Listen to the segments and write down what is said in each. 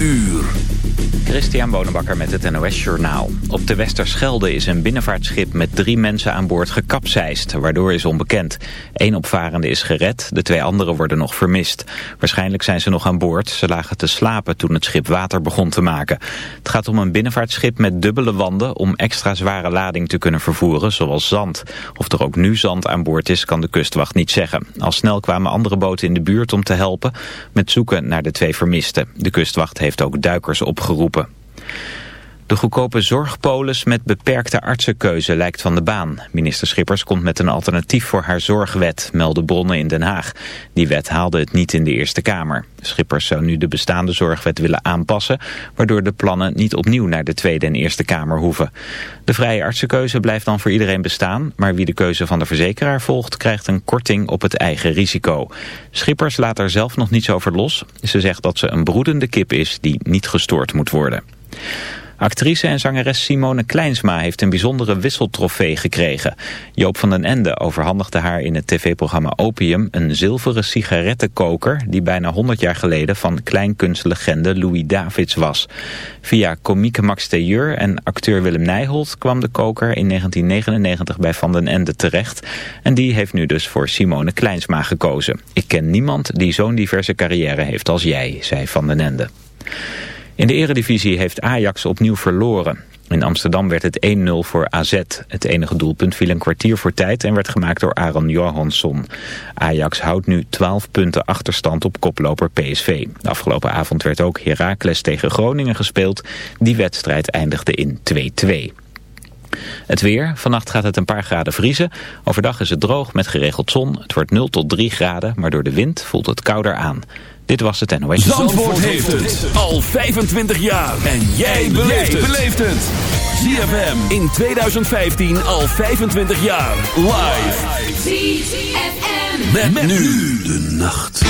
uur. Christian Bonenbakker met het NOS Journaal. Op de Westerschelde is een binnenvaartschip met drie mensen aan boord gekapseist. Waardoor is onbekend. Eén opvarende is gered, de twee anderen worden nog vermist. Waarschijnlijk zijn ze nog aan boord. Ze lagen te slapen toen het schip water begon te maken. Het gaat om een binnenvaartschip met dubbele wanden... om extra zware lading te kunnen vervoeren, zoals zand. Of er ook nu zand aan boord is, kan de kustwacht niet zeggen. Al snel kwamen andere boten in de buurt om te helpen... met zoeken naar de twee vermisten. De kustwacht heeft ook duikers opgeroepen. De goedkope zorgpolis met beperkte artsenkeuze lijkt van de baan. Minister Schippers komt met een alternatief voor haar zorgwet, melden bronnen in Den Haag. Die wet haalde het niet in de Eerste Kamer. Schippers zou nu de bestaande zorgwet willen aanpassen, waardoor de plannen niet opnieuw naar de Tweede en Eerste Kamer hoeven. De vrije artsenkeuze blijft dan voor iedereen bestaan, maar wie de keuze van de verzekeraar volgt, krijgt een korting op het eigen risico. Schippers laat er zelf nog niets over los. Ze zegt dat ze een broedende kip is die niet gestoord moet worden. Actrice en zangeres Simone Kleinsma heeft een bijzondere wisseltrofee gekregen. Joop van den Ende overhandigde haar in het tv-programma Opium een zilveren sigarettenkoker die bijna 100 jaar geleden van kleinkunstlegende Louis Davids was. Via komieke Max Tejeur en acteur Willem Nijholt kwam de koker in 1999 bij Van den Ende terecht. En die heeft nu dus voor Simone Kleinsma gekozen. Ik ken niemand die zo'n diverse carrière heeft als jij, zei Van den Ende. In de eredivisie heeft Ajax opnieuw verloren. In Amsterdam werd het 1-0 voor AZ. Het enige doelpunt viel een kwartier voor tijd en werd gemaakt door Aaron Johansson. Ajax houdt nu 12 punten achterstand op koploper PSV. De afgelopen avond werd ook Heracles tegen Groningen gespeeld. Die wedstrijd eindigde in 2-2. Het weer. Vannacht gaat het een paar graden vriezen. Overdag is het droog met geregeld zon. Het wordt 0 tot 3 graden, maar door de wind voelt het kouder aan. Dit was het NOS. Zandvoort, Zandvoort heeft het al 25 jaar. En jij beleeft het. ZFM in 2015 al 25 jaar. Live. ZFM. Met, met nu de nacht.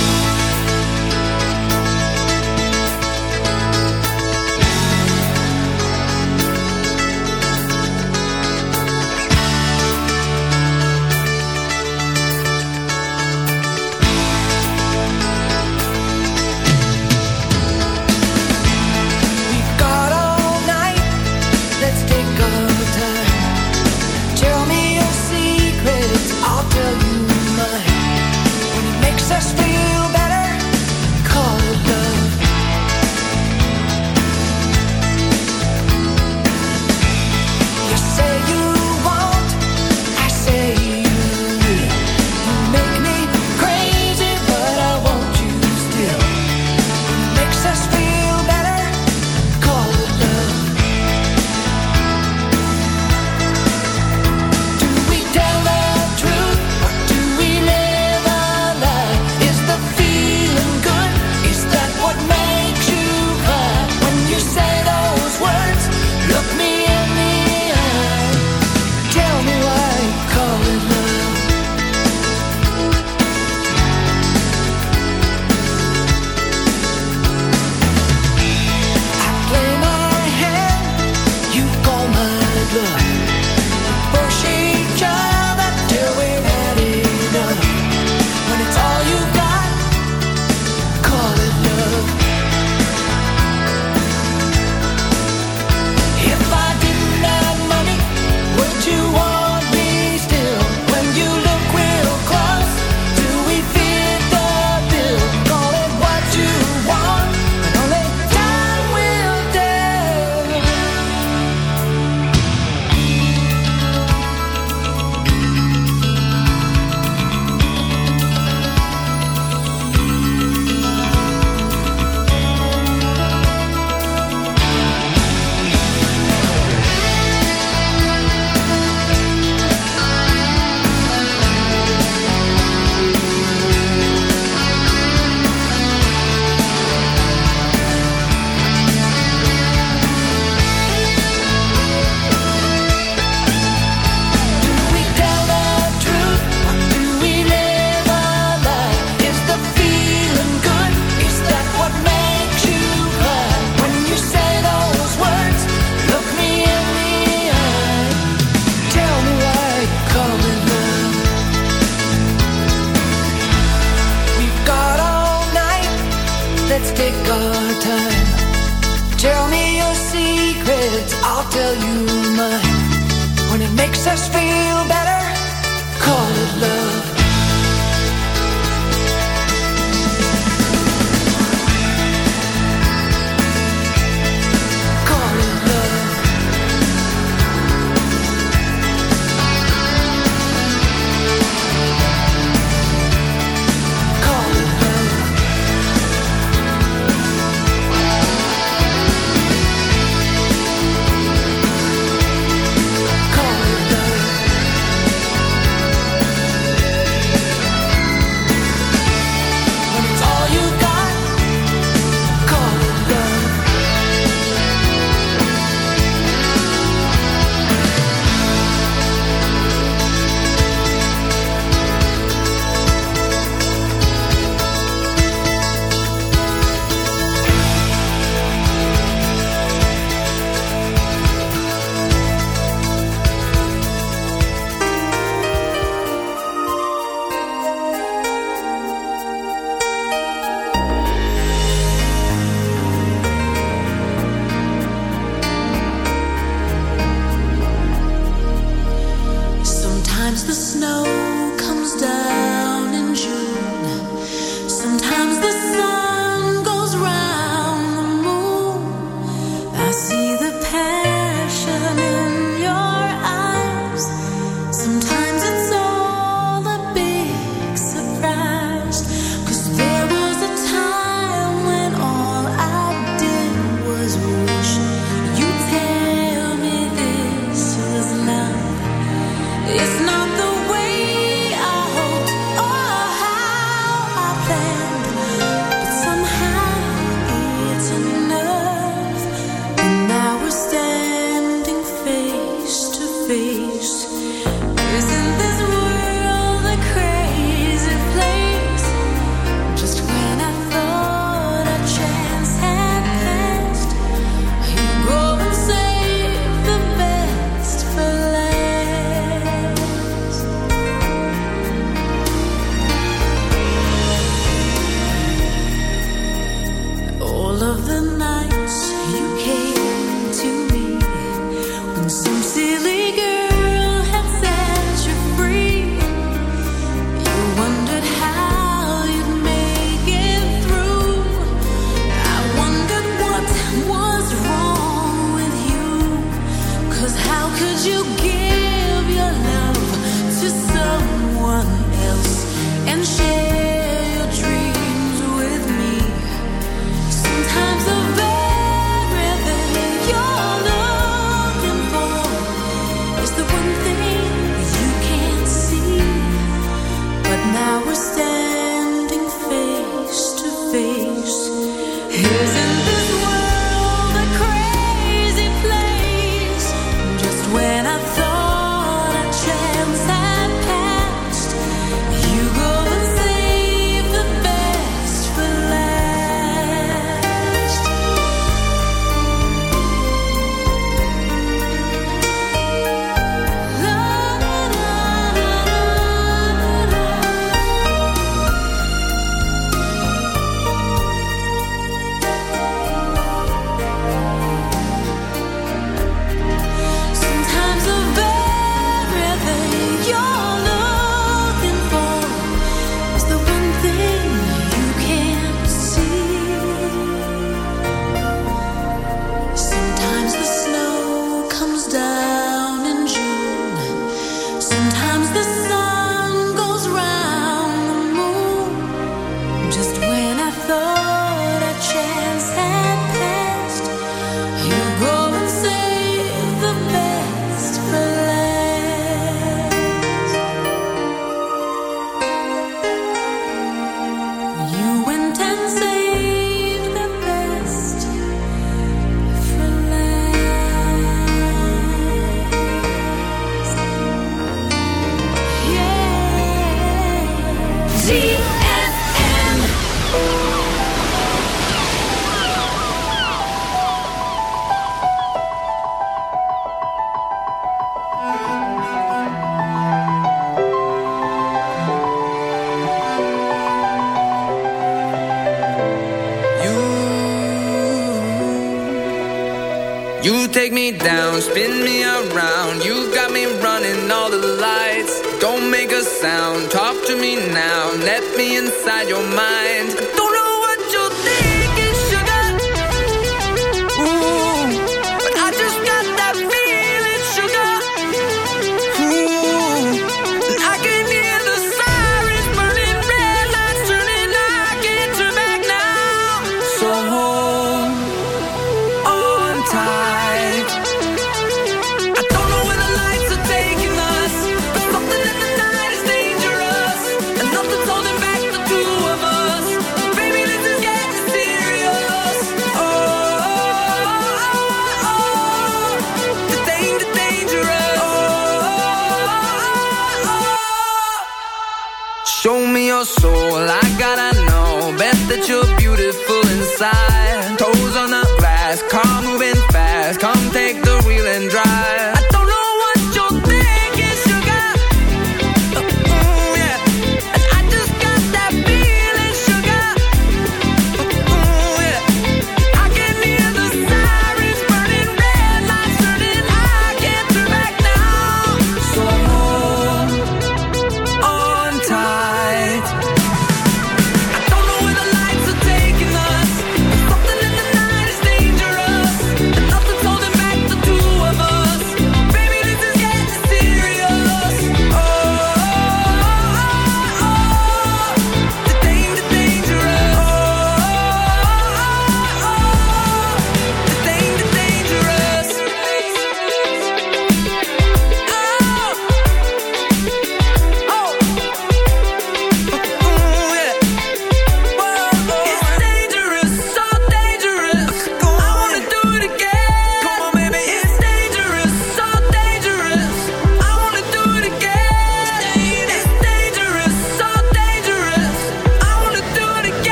Take me down,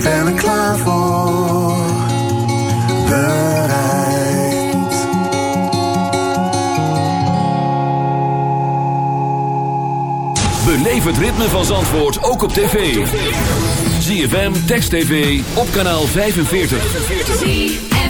ik ben klaar voor. Beleef het ritme van Zandvoort ook op tv. ZFM, Text TV, op kanaal 45. 45.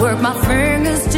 work my fingers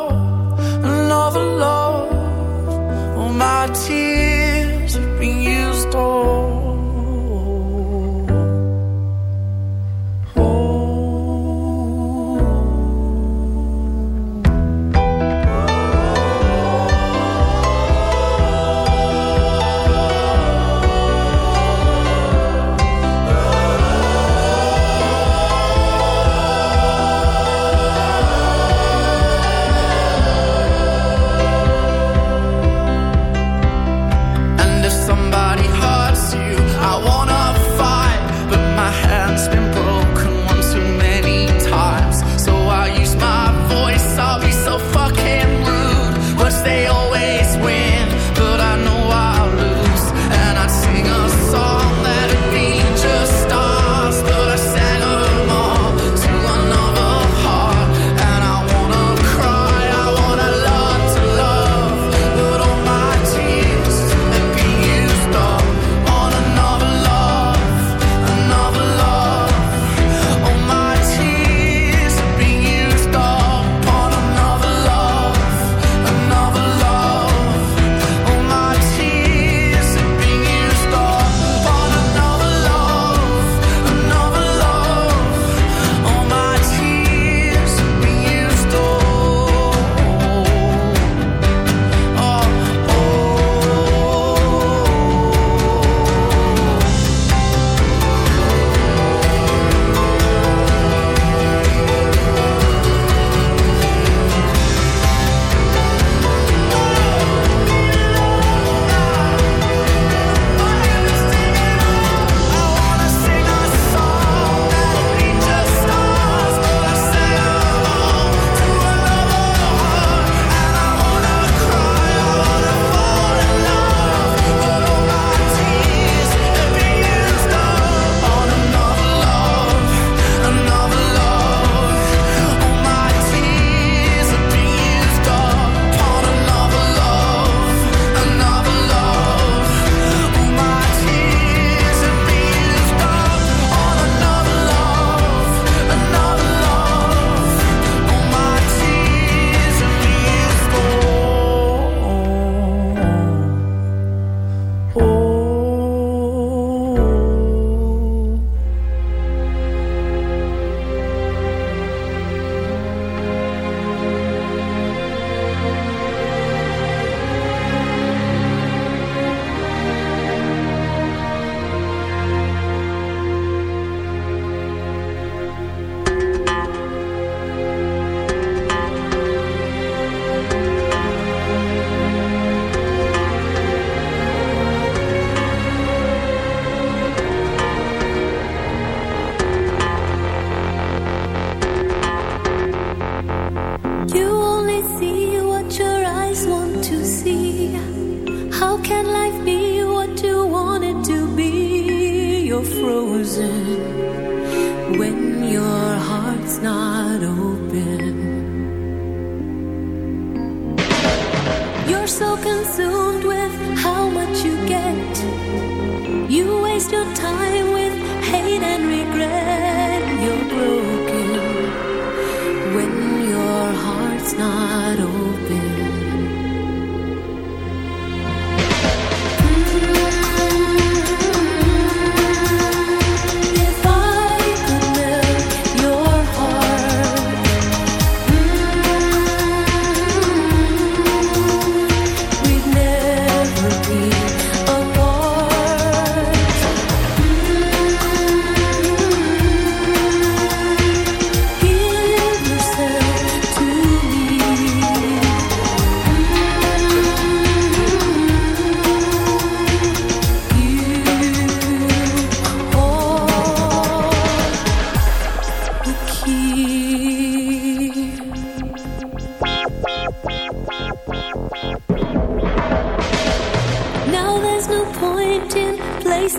love, all my tears have been used all.